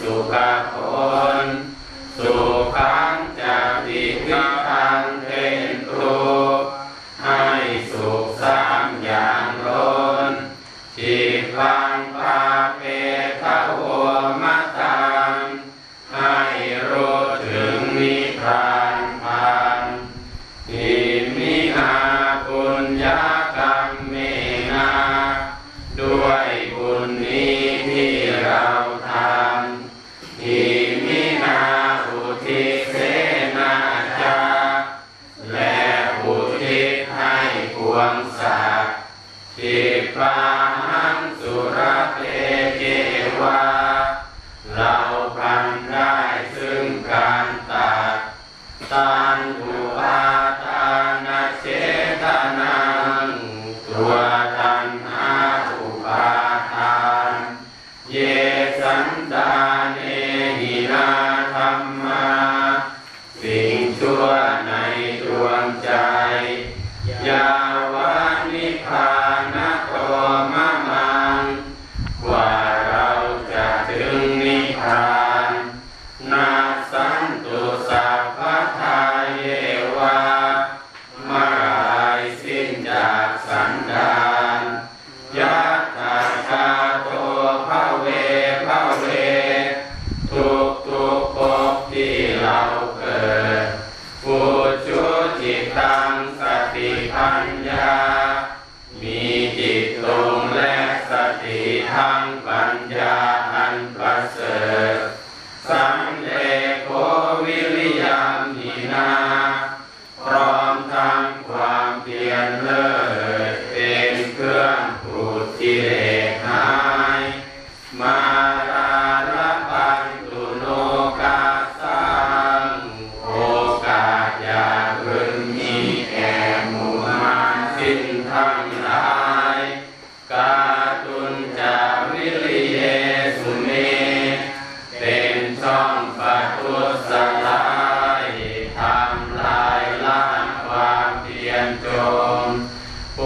สุขผน ตังอุทานเจตนาตัวตัอุปทานเยสันตานินาธรรมาสิ่งชั่วในดวงใจยาวานิพานโตมะมัง ว่าเราจะถึงนิพพาน